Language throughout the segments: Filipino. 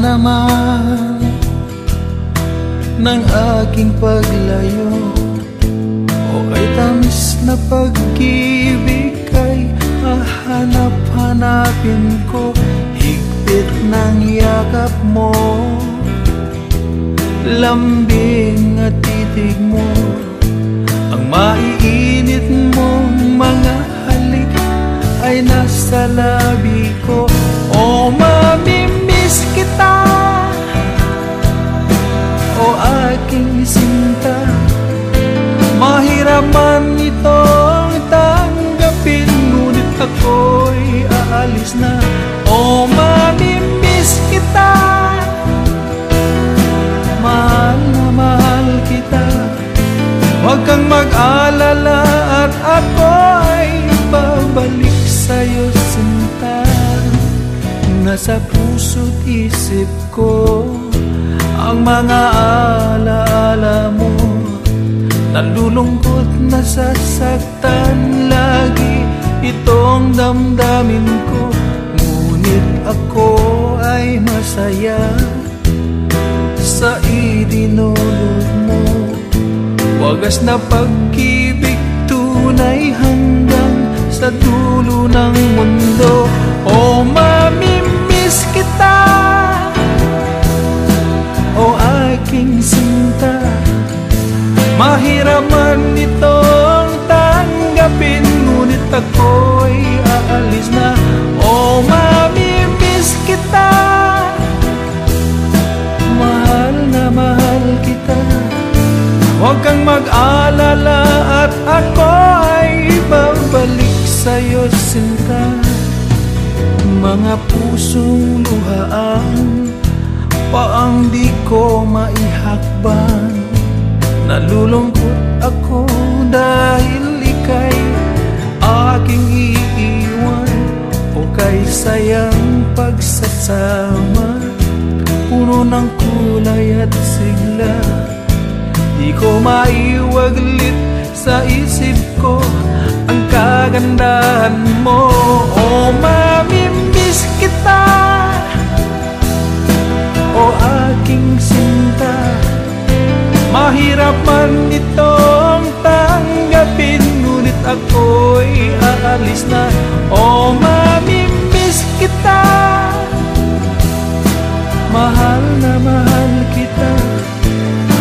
naman ng aking paglayo. O kay tamis na pag-ibig kay hahanap-hanapin ko Higpit ng yakap mo. Lambing at titig mo Ang maiinit mong mga halik Ay nasa labi ko Mahirap man itong tanggapin Ngunit ako'y aalis na. O mamimiss kita. Mahal na mahal kita. Huwag kang mag-alala at ako ay babalik sa'yo sinta. Nasa puso't isip ko ang mga alaala mo. Nalulungkot nasasaktan lagi. Itong damdamin ko Ngunit ako ay masaya. Sa idinulot mo Wagas na pag-ibig tunay hanggang sa dulo ng mundo. O mamimiss kita. O aking sinta Mahirap man Ngunit ako'y aalis na. O mamimiss kita. Mahal na mahal kita. Huwag kang mag-alala at ako ay babalik sa'yo sinta. Mga pusong luhaan Paang di ko maihakban Nalulungkot ako dahil aking iiwan O kay sayang pagsasama. Puno ng kulay at sigla Di ko maiwaglit sa isip ko Ang kagandahan mo. O mamimiss kita O aking sinta. Mahirap man itong tanggapin ako'y aalis na. O mamimiss kita. Mahal na mahal kita.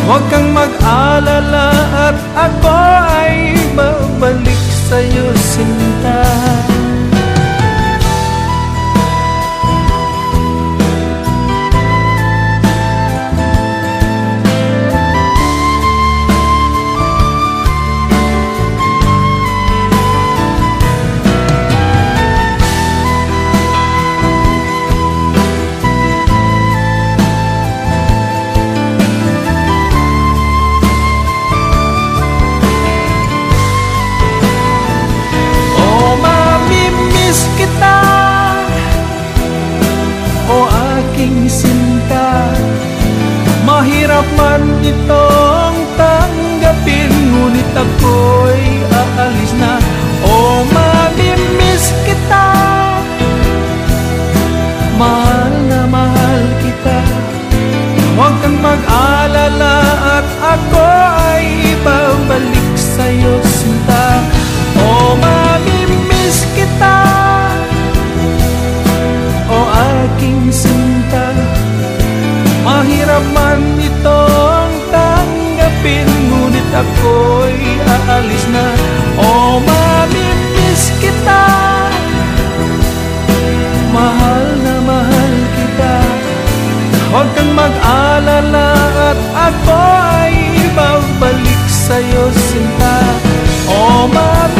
Huwag kang mag-alala aking sinta. Mahirap man itong tanggapin Ngunit ako'y aalis na. O mamimiss kita. Mahal na mahal kita. Huwag kang mag-alala at ako ay babalik sa'yo sinta. O mamimiss kita. O aking sinta ako'y aalis na O oh, mamimiss kita. Mahal na mahal kita. Huwag kang mag-alala at ako ay ibabalik sa'yo sinta. O oh, mamimiss